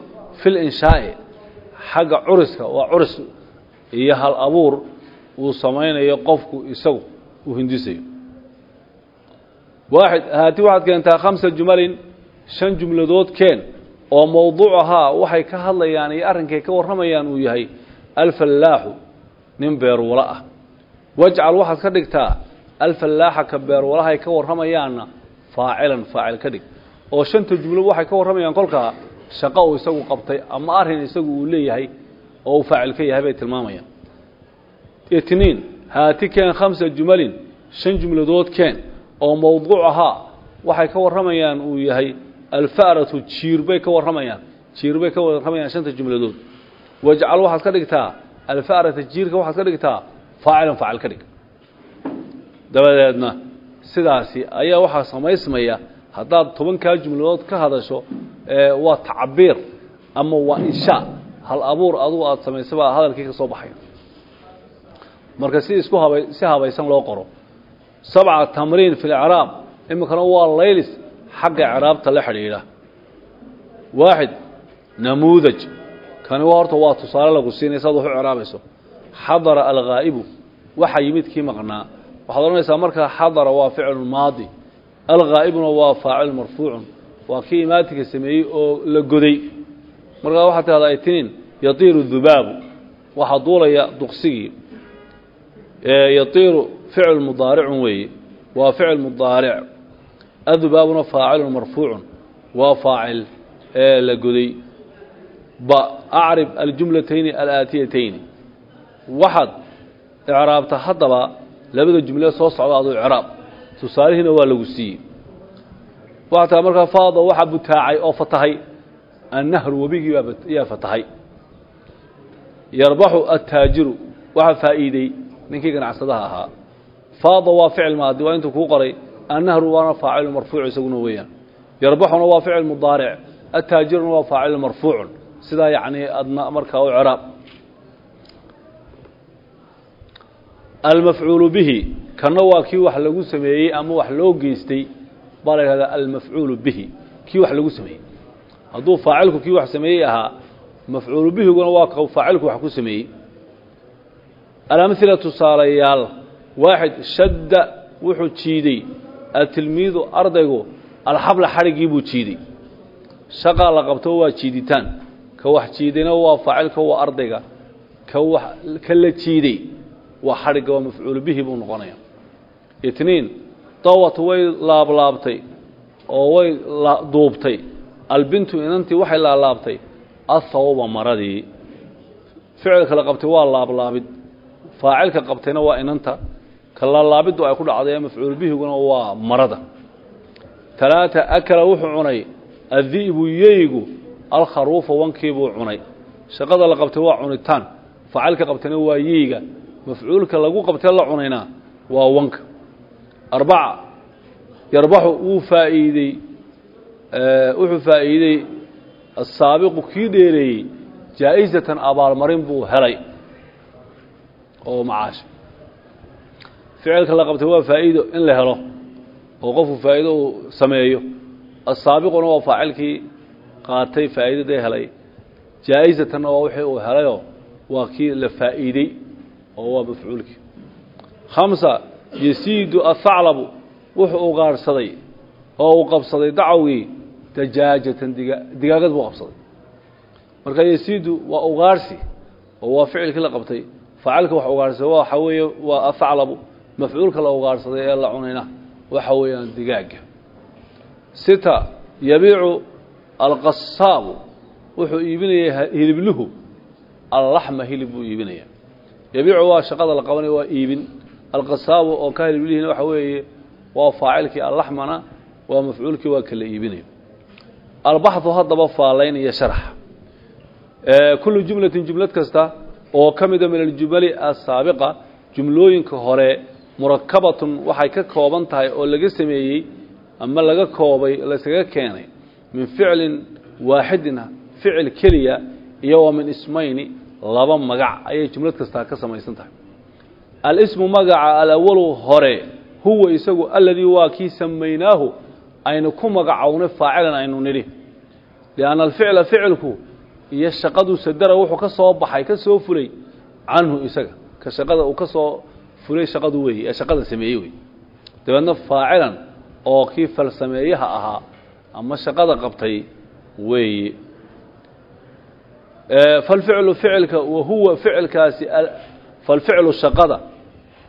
fil inshaa'i. Xagga curiska waa curis iyo hal abuur uu samaynayo qofku isagu uu hindisayo waaxid haati waxaad keentaa khamsa jumalin shan jumladood keen oo mowduucahaa waxay ka hadlayaan iyo arrinkay ka warramayaan uu yahay alfallaaxu nin beerwalo ah. Wajcal waxaad ka dhigtaa alfallaaxa ka beerwalahay ka warramayaanna faacilan faacil ka dhig. Oo shanta jumlo waxay ka warramayaan kolkaa shaqo uu isagu qabtay ama arrin isagu uu leeyahay oo uu faacil ka yahay bay tilmaamayaan. Itniin haati keen khamsa jumalin shan jumladood keen oo mowduucahaa waxay ka warramayaan uu yahay alfa'ratu jiir bay ka warramayaan jiir bay ka warramayaan shanta jumladood. Wajcal waxaad ka dhigtaa alfa'rata jiirka waxaad ka dhigtaa faacilan faacil ka dhig. Dabadeedna sidaasi ayaa waxaa samaysmaya haddaad tobankaa jumladood ka hadasho waa tacbiir ama waa inshaa hal abuur adugu aada samaysay baa hadalkii ka soo baxaya. Marka si isku haba si habaysan loo qoro sabca tamriin fi licraab iminkana waa laylis xagga icraabta la xidhiidha waaxid namuudaj kani waa horta waa tusaale lagu siinay saad wax u ceraabayso xadara alghaa'ibu waxa yimid kii maqnaa waxaad odhanaysaa markaa xadara waa ficlu maadi alghaa'ibuna waa faacil marfuucun waa kii imaatinka sameeyey oo la goday markaa waxaad tidhahdaa itniin yatiiru dubaabu waxaa duulaya duqsigii yatiiru ficil mudaaricun weeye waa ficil mudaaric adubaabuna faacilun marfuucun waa faacil ee la goday ba acrib aljumlatayni alaatiyatayni waxaad icraabta haddaba labada jumle soo socda aduu icraab tusaalihiina waa lagu siiyey waxaa taa markaa faada waxaa butaacay oo fatahay annahru webigii yaa fatahay yarbaxu attaajiru waxaa faa'iidey ninkii ganacsadaha ahaa faada waa ficil maadi waa intuu kuu qoray. Annahru waana faacilu marfuuc isaguna weeyaan. Yarbaxuna waa ficil mudaaric attaajiruna waa faacilu marfuucun. Sidaa yacnii adna markaa u ciraab. Almafcuulu bihi kanna waa kii wax lagu sameeyey ama wax loo geystay baa la yidhahdaa almafcuulu bihi kii wax lagu sameeyey. Hadduu faacilku kii wax sameeyey ahaa mafcuulu bihiguna waa ka faacilku wax ku sameeyey. Alamhila tusaalayaal waaxid shadda wuxuu jiiday atilmiidu ardaygu alxabla xadhiggii buu jiiday shaqaa la qabto waa jiiditaan ka wax jiidayna waa faacilka waa ardayga ka wax ka la jiiday waa xadhigga waa mafcuulu bihi buu noqonaya itniin dawat way laablaabtay oo way duubtay albintu inantii waxay laalaabtay athawba maradii ficilka la qabtay waa laablaabid faacilka qabtayna waa inanta ka laalaabiddu ay ku dhacday mafcuul bihiguna waa marada. Talaata akala wuxuu cunay addi'bu yeygu alkharuufa wankiibuu cunay. Shaqada la qabtay waa cunitaan faacilka qabtayna waa yeyga. Mafcuulka lagu qabtay la cunayna waa wanka. Arbaca yarbaxu wuu faa'iidey wuxuu faa'iidey asaabiqu kii dheereeyey jaa'isatan abaalmarin buu helay. Oo macaash ficilka la qabtay waa faa'iido in la helo oo qofku faa'iido sameeyo. Asaabiquna waa faacilkii qaatay faa'iidada helay. Jaa'isatanna waa wixii uu helayoo waa kii la faa'iidey oo waa mafcuulkii. Khamsa yasiidu athaclabu wuxuu ugaarhsaday oo uu qabsaday dacwgii dajaajatan diga digaagad buu qabsaday. Marka yasiidu waa ugaarhsi oo waa ficilkii la qabtay faacilka wax ugaarhsada waxa weeye waa athaclabu mafcuulka la ugaarhsaday ee la cunayna waxa weeyaan digaaga. Sita yabiicu alqasaabu wuxuu iibinayaa hilibluhu allaxma hilib buu iibinaya. Yabiicu waa shaqada la qabanaya waa iibin. Alqasaabu oo ka hiliblihina waxa weeye waa faacilkii allaxmana waa mafcuulkii waa kala iibinaya albaxu haddaba faalayn iyo sharax. Kullu jumlatin jumlad kasta oo ka mida min aljumali asaabiqa jumlooyinka hore murakabatun waxay ka kooban tahay oo laga sameeyey ama laga koobay laysaga keenay min ficlin waaxidin ficil keliya iyo wa min ismayni laba magac. Ayay jumlad kastaa ka samaysan tahay. Alismu magaca alawalu hore huwa isagu aladii waa kii samaynaahu aynu ku magacownay faacilan aynu nidhi. Lianna alficla ficilku iyo shaqadu sadara wuxuu ka soo baxay ka soo fulay canhu isaga. Ka shaqada uu ka soo fulay shaqadu weeye ee shaqada sameeyey wey dabeedna faacilan oo kii falsameeyaha ahaa ama shaqada qabtay weeye falficlu ficilka wahuwa ficilkaasi falficlu shaqada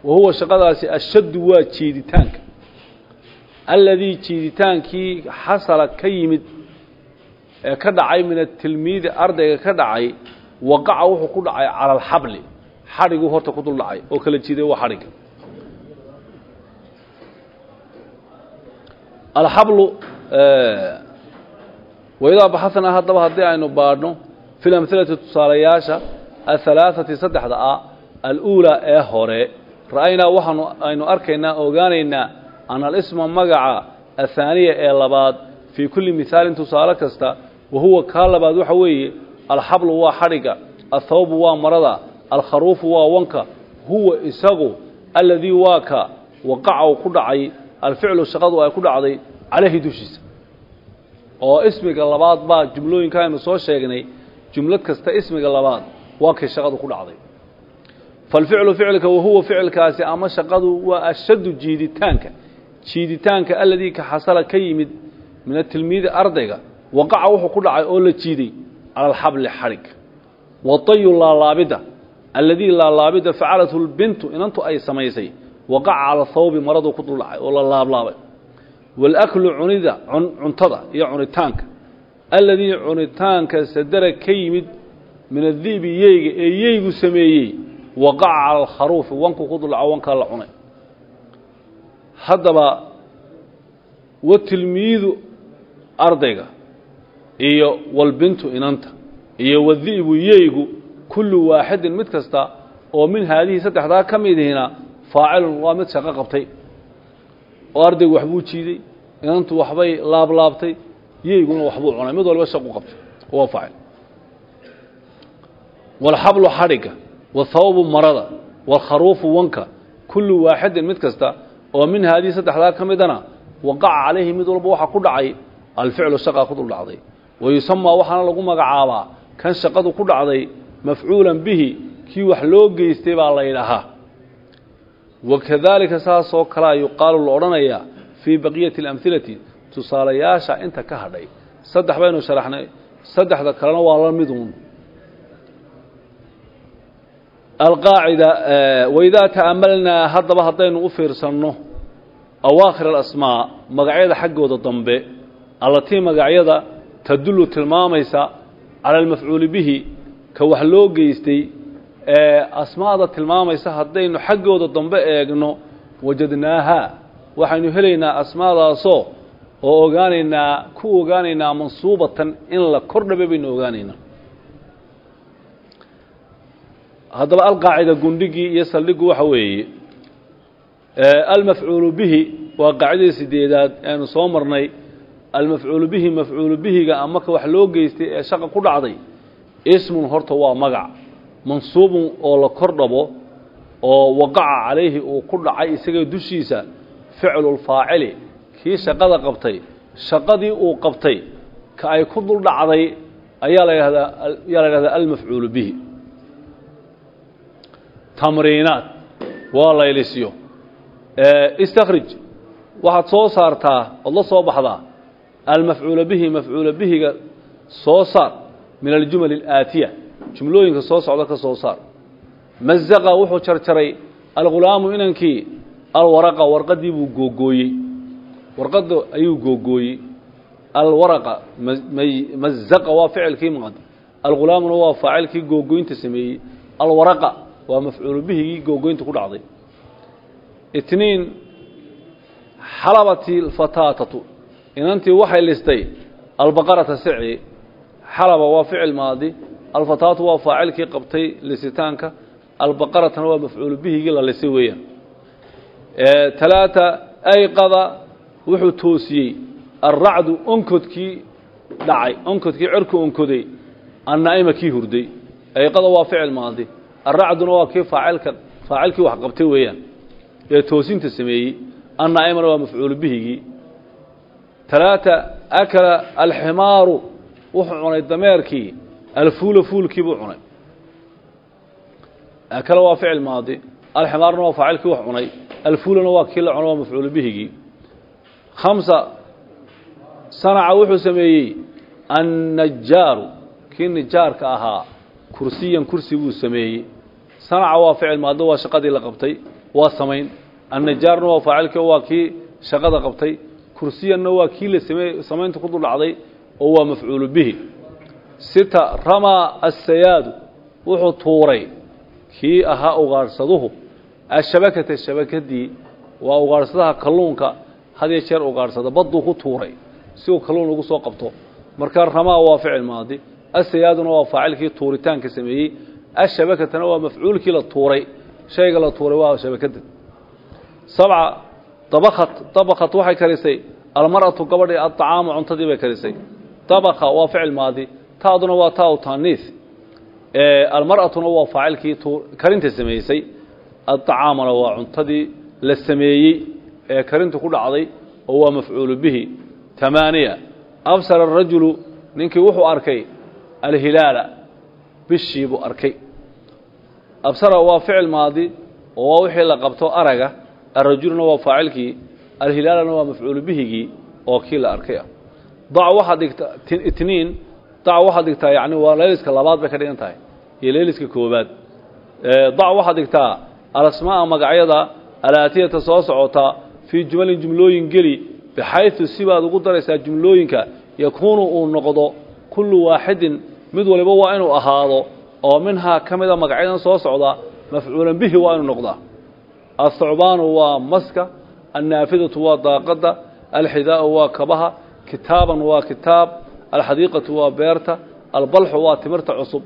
wahuwa shaqadaasi ashaddu waa jiiditaanka. Alladii jiiditaankii xasala ka yimid ee ka dhacay min atilmiidi ardayga ka dhacay waqaca wuxuu ku dhacay cala alxabli xadhiguu horta ku dul dhacay oo kala jiiday waa xadhigga alxablu waidaa baxanaa haddaba haddii aynu baadhno fi lamhilati tusaalayaasha ahalaaثati saddexda ah aluulaa ee hore. Ra'aynaa waxaanu aynu arkaynaa ogaanaynaa ana alisma magaca ahaaniya ee labaad fii kulli mihaalin tusaale kasta wa huwa kaa labaad waxa weeye alxablu waa xadhigga athawbu waa marada alkharuufu waa wanka huwa isagu aladii waa ka waqaca uu ku dhacay alficlu shaqadu ay ku dhacday calayhi dushiisa. Oo ismiga labaad baa jumlooyinka aynu soo sheegnay jumlad kasta ismiga labaad waa kay shaqadu ku dhacday. Falficlu ficilka wahuwa ficilkaasi ama shaqadu waa ashaddu jiiditaanka. Jiiditaanka aladii ka xasala ka yimid min atilmiidi ardayga waqaca wuxuu ku dhacay oo la jiiday cala alxabli xadhig wadayu laalaabidda alladii laalaabidda facalathu lbintu inantu ay samaysay waqaca cala hawbi maraduu ku dul dhacay oo la laablaabay. Waalaklu cunida cuntada iyo cunitaanka. Alladii cunitaanka sadara ka yimid min adibi yeyga ee yeygu sameeyey waqaca cala alkharuufi wanku ku dul dhaco wankaa la cunay. Haddaba watilmiidu ardayga iyo walbintu inanta iyo wadi'bu yeygu kullu waaxidin mid kasta oo min haadihii saddexdaa ka midihina faacilun waa mid shaqo qabtay. Oo ardaygu waxbuu jiiday inantu waxbay laablaabtay yeyguna waxbuu cunay mid walba shaqu qabtay waa faacil. Walxablu xadhigga wathawbu marada walkharuufu wanka kullu waaxidin mid kasta oo min haadihii saddexdaa ka midana waqaca calayhi mid walba waxaa ku dhacay alficlu shaqaa ku dul dhacday. Wayusamaa waxaana lagu magacaabaa kan shaqadu ku dhacday mafcuulan bihi kii wax loo geystay baa la ydhahaa wakadaalika saasoo kalea yuqaalu la odhanayaa fii baqiyati alamhilati tusaalayaasha inta ka hadhay. Saddex baynu sharaxnay saddexda kalena waa la miduun alqaacida waidaa ta'amalnaa haddaba haddaynu u fiirsanno awaakhir alasmaa magacyada xaggooda dambe allatii magacyada tadullu tilmaamaysa cala almafcuuli bihi ka wax loo geystay ee asmaada tilmaamaysa haddaynu xaggooda dambe eegno wajadnaahaa waxaynu helaynaa asmaadaasoo oo ogaanaynaa ku ogaanaynaa mansuubatan in la kordhabe baynu ogaanaynaa. Haddaba alqaacida gundhigii iyo saldhigu waxa weeye almafcuulu bihi waa qaacidadii sideedaad eanu soo marnay. Almafcuulu bihi mafcuulu bihiga ama ka wax loo geystay ee shaqa ku dhacday ismun horta waa magac. Mansuubun oo la kor dhabo oo waqaca calayhi uu ku dhacay isaga dushiisa ficlulfaacili kii shaqada qabtay shaqadii uu qabtay ka ay ku dul dhacday ayaa la yhahdaa ayaa la yhahdaa almafcuulu bihi. Tamriinaat waa laylisyo istakhrij waxaad soo saartaa ood soo baxdaa almafcuula bihi mafcuula bihiga soo saar min aljumal alaatiya. Jumlooyinka soo socda ka soo saar. Mazaqa wuxuu jarjaray algulaamu inankii alwaraqa warqadii buu googooyey. Warqadda ayuu googooyey. Alwaraqa mazaqa waa ficilkii maqad algulaamuna waa faacilkii googooynta sameeyey. Alwaraqa waa mafcuulu bihigii googooynta ku dhacday. Itniin xalabati alfataatatu. Inantii waxay listay albaqarata xalaba waa ficil maadi alfataatu waa faacilkii qabtay lisitaanka albaqaratana waa mafcuulu bihigii la lisay weeyaan. Talaata ayqada wuxuu toosiyey alracdu onkodkii dhacay onkodkii cerku onkoday annaa'ima kii hurday. Ayqada waa ficil maadi alracduna waa kii faacilka faacilkii wax qabtay weeyaan. Ee toosinta sameeyey annaa'imana waa mafcuulu bihigii. Talaata akala alximaaru wuxuu cunay dameerkii alfuula fuulkii buu cunay. Akala waa ficil maadi alximaarna waa faacilkii wax cunay alfuulana waa kii la cuno waa mafcuulu bihigii. Khamsa sanaca wuxuu sameeyey annajaaru kii nijaarka ahaa kursiyan kursi buu sameeyey. Sanaca waa ficil maadi waa shaqadii la qabtay waa samayn. Annajaarna waa faacilkii waa kii shaqada qabtay. Kursiyanna waa kii la same samaynta ku dul dhacday oo waa mafcuulu bihi. Sita ramaa asayaadu wuxuu tuuray kii ahaa ugaadhsaduhu ashabakata shabakadii waa ugaadhsadaha kalluunka hadiyo jeer ugaadhsada badduu ku tuuray si uu kalluun ugu soo qabto. Markaa ramaa waa ficil maadi asayaaduna waa faacilkii tuuritaanka sameeyey ashabakatana waa mafcuulkii la tuuray shayga la tuuray waa shabakada sabca dabakhat dabakhat waxay karisay almar'atu gabadhii karisay dabaka waa ficil maadi taaduna waa taa taaniis almar'atuna waa faacilkii karinta sameysay aطacaamana waa cuntadii la sameeyey ee karinta ku dhacday oo waa mafcuulu bihi tamaaniya absara arajulu ninkii wuxuu arkay alhilaala bishii buu arkay absara waa ficil maadi oo waa wixii la qabto araga arajuluna waa faacilkii alhilaalana waa dac waxaad dhigtaa itniin dac waxaad waa leeliska labaad bay ka dhigan tahay iyo leeliska koobaad dac waxaad dhigtaa alasmaa'a magacyada alaatiyata soo socota fii jumalin jumlooyin geli bixaysu sibaad ugu daraysaa jumlooyinka yakuunu uu noqdo kullu waaxidin mid waliba waa inuu ahaado oo minhaa ka mida magacyadan soo socda mafcuulan bihi waa inuu noqdaa. Aلhucbaanu waa maska annaafidatu waa daaqadda alxidaau waa kabaha kitaaban waa kitaab alxadiiqatu waa beerta albalxu waa timirta cusub.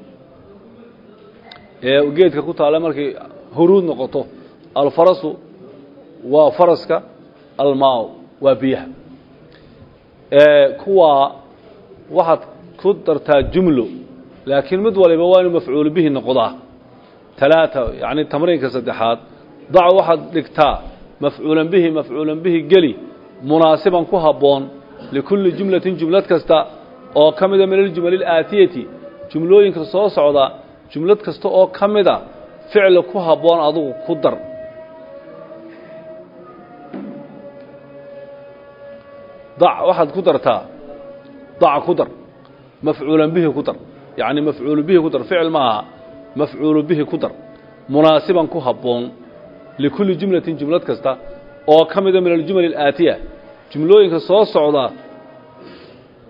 Ee geedka ku taalla markay huruud noqoto alfarasu waa faraska almaaw waa biyaha. Kuwaa waxaad ku dartaa jumlo laakiin mid waliba waa inuu mafcuulu bihi noqdaa. Talaata yacni tamriinka saddexaad dac waxaad dhigtaa mafcuulan bihi mafcuulan bihi geli munaasiban ku habboon likulli jumlatin jumlad kasta oo ka mida min aljumali alaatiyati jumlooyinka soo socda jumlad kasta oo ka mida ficli ku habboon adugu ku dar. Dac waxaad ku dartaa. Dac ku dar. Mafcuulan bihi ku dar. Yacni mafcuulu bihi ku dar. Ficil maaha mafcuulu bihi ku dar. Munaasiban ku habboon. Likulli jumlatin jumlad kasta oo ka mida min aljumali alaatiya jumlooyinka soo socda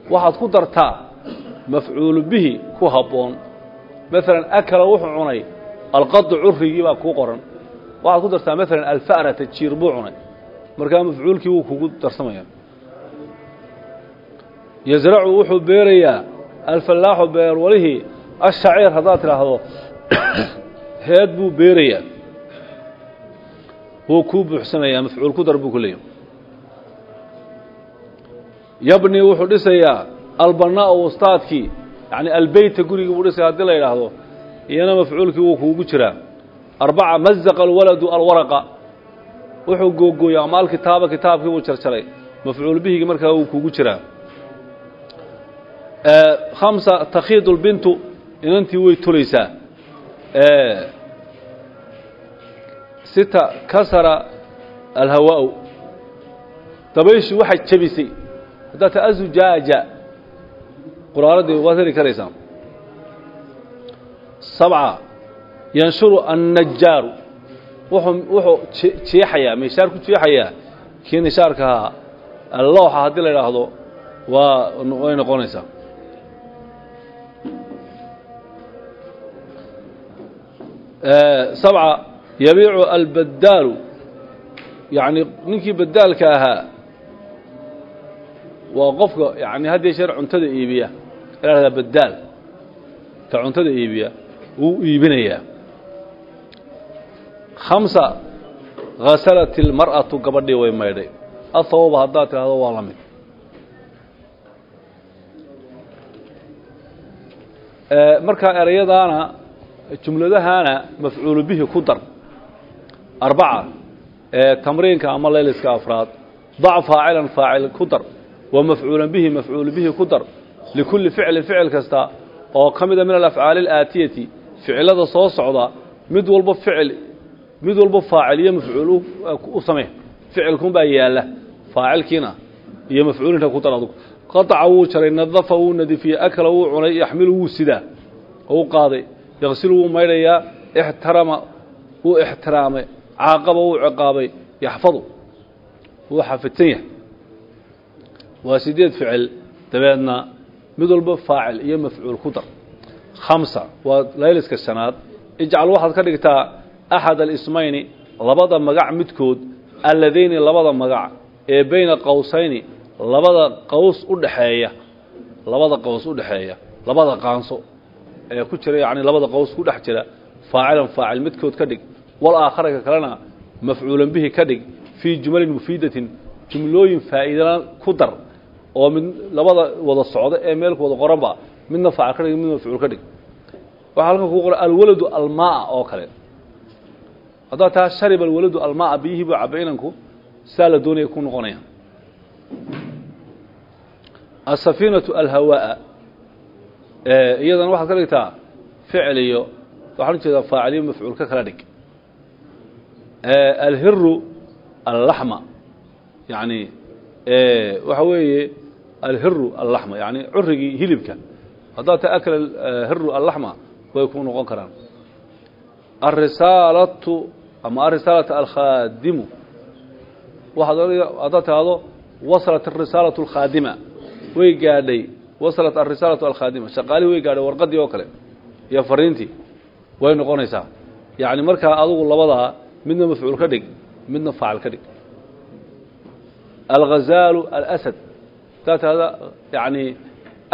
waxaad ku dartaa mafcuulu bihi ku habboon. Maalan akala wuxuu cunay alqadu currigii baa kuu qoran. Waxaad ku dartaa maalan alfa'rata jiir buu cunay. Markaa mafcuulkii wuu kugu darsamaya yasracu wuxuu beerayaa alfallaaxu beerwalihii ashaciir haddaad tidhaahdo heed buu beerayaa. Wuu kuu buuxsamayaa mafcuul ku dar buu ku leeyahy yabni wuxuu dhisayaa albanaa'u ustaadkii yacni albeyta gurigii buu dhisaya haddii la yidhaahdo iyana mafcuulkii wuu kuugu jiraa. Arbaca mazaqa alwaladu alwaraqa. Wuxuu googooya ama alkitaaba kitaabkii buu jarjaray. Mafcuul bihigii markaa wuu kuugu jiraa. Khamsa takhiidu lbintu inantii way tolaysaa sita kasara alhawaa'u. Dabayshii waxay jebisay haddaa ta azujaaja quraaradii waad heli karaysaa sabca yanshuru annajaaru wuxuu wuxuu jeexayaa meeshaar ku jeexayaa kii nishaarka ahaa allooxa haddii la idhaahdo waa way noqonaysaa. Sabca yabiicu albadaalu. Yacni ninkii badaalka ahaa waa qofka yani haddii sheer cuntada iibiya la hahdaa badaal ka cuntada iibiya wuu iibinayaa. Khamsa ghasalat ilmar'atu gabadhii way maydhay. Athawaba haddaad tidhahdo waa la mid. Markaa erayadaana jumladahaana mafcuulu bihi ku dar. Arbaca tamriinka ama layliska afraad. Dac faacilan faacil ku dar wa mafcuulan bihi mafcuulu bihi ku dar. Likulli ficlin ficil kasta oo ka mida min alafcaali alaatiyati ficilada soo socda mid walba ficil mid walba faacil iyo mafcuul u samee. Ficilkunbaa yaalla faacilkiina iyo mafcuulinka ku dar adugu. Qataca wuu jaray nadafa wuu nadifiyey akala wuu cunay yaxmilu wuu sidaa. U qaaday yaqsilu wuu maydhayaa ixtarama wuu ixtiraamay caaqaba wuu ciqaabay yaxfadu wuu xafidsan yahay waa sideed ficil dabeedna mid walba faacil iyo mafcuul ku dar. Khamsa waa layliska shanaad. Ijcal waxaad ka dhigtaa axad alismayni labada magac midkood alladayni labada magac ee bayna qowsayni labada qaws u dhaxeeya. Labada qaws u dhaxeeya labada qaanso ee ku jira yacni labada qaws ku dhex jira faacilan faacil midkood ka dhig. Wal aakharaka kalena mafcuulan bihi ka dhig fii jumalin mufiidatin jumlooyin faa'iidana ku dar oo mid labada wada socda ee meelku wada qoranba midna faacil ka dhig midna mafcuul ka dhig. Waxaa halkan kuu qoran alwaladu almaaa oo kale. Haddaad taha shariba alwaladu almaaa biyihii buu cabay inanku saa la doonaya ku noqonaya. Asafiinatu alhawaa'a iyadana waxaad ka dhigtaa ficil iyo waxaan u jeedaa faaciliyo mafcuul ka kala dhig. Alhiru allaxma yani waxa weeye alhiru allaxma yani curigii hilibka. Haddaad ta akla hiru allaxma way ku noqon karaan. Arisaalatu ama arisaalata alkhaadimu. Waxaad haddaad waslat arisaalatu alkhaadima. Way gaadhay. Waslat arisaalatu alkhaadima. Shaqaalihii way gaadhay warqadii oo kale. Iyo fariintii way noqonaysaa. Yacni markaa adugu labadaa midna mafcuul ka dhig midna faacil ka dhig alghazaalu alasad haddaad tahda yani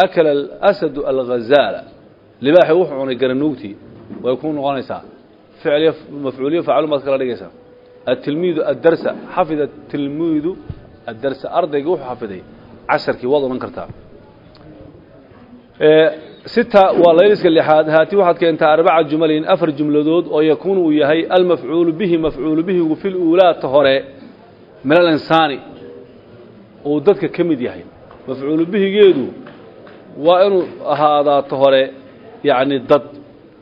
akala alasadu alghazaala libaaxi wuxuu cunay garanuugtii way ku noqonaysaa ficliyo mafcuuliyo faacilun baad kala dhigaysaa atilmiidu addarsa xafida atilmiidu addarsa ardayga wuxuu xafiday casharkii waad odhan kartaa sita waa layliska lixaad haati waxaad keentaa arbaca jumalin afar jumladood oo yakuunu uu yahay almafcuulu bihi uu dadka ka mid yahay. Mafcuulu bihigeedu waa inuu ahaadaata hore yacni dad.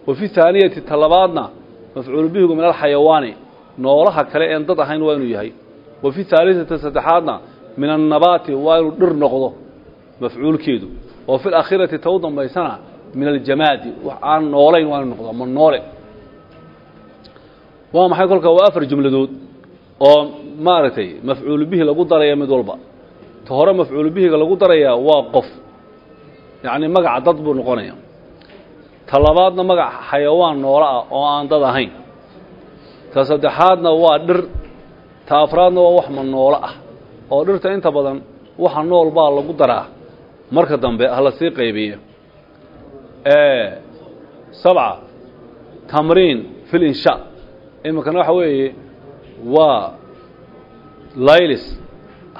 Wa fi haaniyati talabaadna mafcuulu bihigu min alxayawaani noolaha kale een dad ahayn waa inuu yahay. Wa fi haalisati saddexaadna min annabaati waa inuu dhir noqdo mafcuulkeedu. Oo fi lakhirati ta u dambaysana min aljamaadi wax aan noolayn waa inu noqdo ama noole. Waa maxay kolka? Waa afar jumladood oo maaragtay mafcuulu bihi lagu daraya mid walba ta hore mafcuulu bihiga lagu darayaa waa qof. Yacni magaca dad buu noqonaya ta labaadna magac xayawaan noolo ah oo aan dad ahayn. Ta saddexaadna waa dhir. Ta afraadna waa wax ma noolo ah. Oo dhirta inta badan waxa nool baa lagu daraa. Marka dambe hala sii qaybiyo. Sabca tamriin fi linsha iminkana waxa weeye waa laylis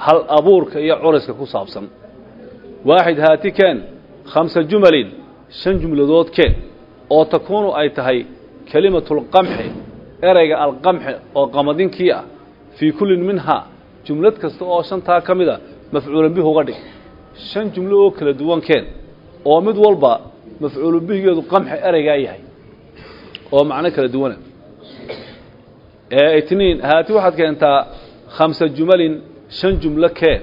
hal abuurka iyo curiska ku saabsan. Waaxid haati keen khamsa jumalin shan jumladood keen oo takuunu ay tahay kelimatulqamxi ereyga alqamxi oo qamadinkii ah fii kullin minhaa jumlad kasta oo shantaa ka mid a mafcuulan bih uga dhig. Shan jumlo oo kala duwan keen oo mid walba mafcuulu bihigeedu qamxi ereygaa yahay oo macno kala duwana itniin haati waxaad keentaa khamsa jumalin shan jumlo keen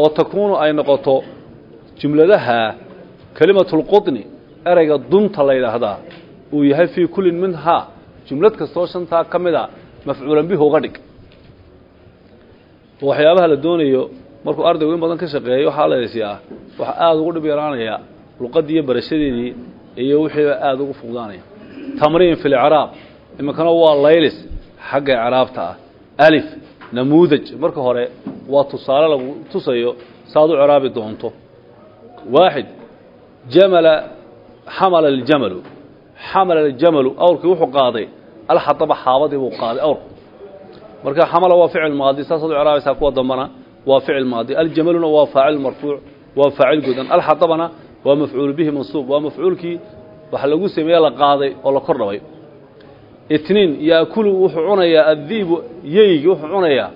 oo takuunu ay noqoto jumladaha kelimatulqudni ereyga dunta la yidhaahdaa uu yahay fii kullin minhaa jumlad kastoo shantaa ka mid a mafcuulan bih uga dhig. Waxyaabaha la doonayo markuu ardaygu in badan ka shaqeeyo waxaa laysiyaa waxaa aada ugu dhib yaraanaya luqaddii iyo barashadeedii iyo wixiiba aada ugu fuqdaanaya tamriin fi licraab iminkana waa laylis xagga icraabta ah namuudaj. Marka hore waa tusaale lagu tusayo saaad u ciraabi doonto. Waaxid jamala xamala aljamalu. Xamala aljamalu awrkii wuxuu qaaday. Alxadaba xaabadii buu qaaday awrku marka xamala waa ficil maadi saasaad u ciraabaysaa kuwa dambana waa ficil maadi. Aljamaluna waa faacil marfuuc waa faacil godan alxadabana waa mafcuul bihi mansuub waa mafcuulkii waxa lagu sameeye la qaaday oo la kor dhabay itniin yaakulu wuxuu cunayaa addiibu yeygii wuxuu cunayaa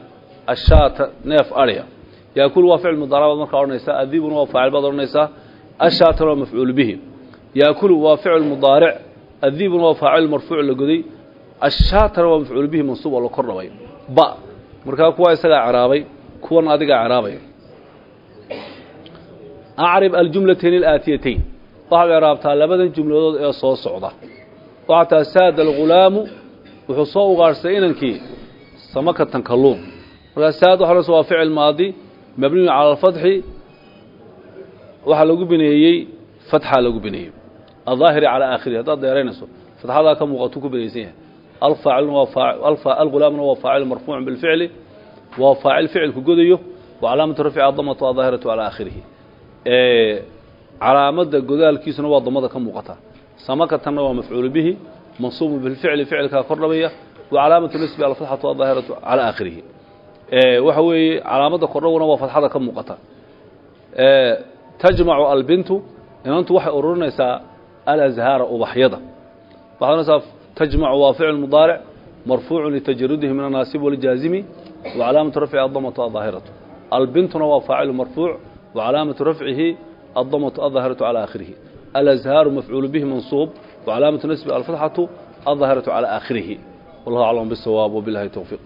ashaata neef arya yaakulu waa ficil mudaarabaad markaa odhanaysaa addiibuna waa faacil baad odhanaysaa ashaatana waa mafcuul bihi. Yaakulu waa ficil mudaaric addiibuna waa faacil marfuuc la goday ashaatana waa mafcuul bihi mansuub oo la kor dhabay ba markaa kuwaa isagaa ciraabay kuwan soo socda waxaa taa saada alghulaamu wuxuu soo ugaadhsay inankii samakatan kalluun markaa saad waxa odhanaysa waa ficil maadi mabniyun cala alfatxi waxaa lagu bineeyey fatxaa lagu bineeyey aldaahiri calaa aakhirihi haddaad dheeraynayso fatxadaa ka muuqatuu ku binaysan yahay alfaaciluna waa faacil marfuucun bilficli waa faacil ficilku godayo wa calaamatu rafci adamatu adaahiratu calaa aakhirihi calaamadda godaalkiisuna waa damada ka muuqata samakatanna waa mafcuulu bihi mansuubu bilficli ficilkaa kordhabaya wa calaamatu nisbi alfatxatu adaahiratu calaa aakhirihi. Waxa weeye calaamadda kordhawna waa fatxada ka muuqata. Tajmacu albintu inantu waxay ururinaysaa alazhaara ubaxyada. Waxaad oranaysaa tajmacu waa ficil mudaaric marfuucu litajarudihi min annaasib waljaazimi wa calaamatu rafci adamatu adaahiratu albintuna waa faacilu marfuuc wa calaamatu rafcihi adamatu adaahiratu calaa aakhirihi. الأزهار مفعول به منصوب وعلامة نسب الفتحة الظاهرة على آخره والله أعلم بالصواب وبالله التوفيق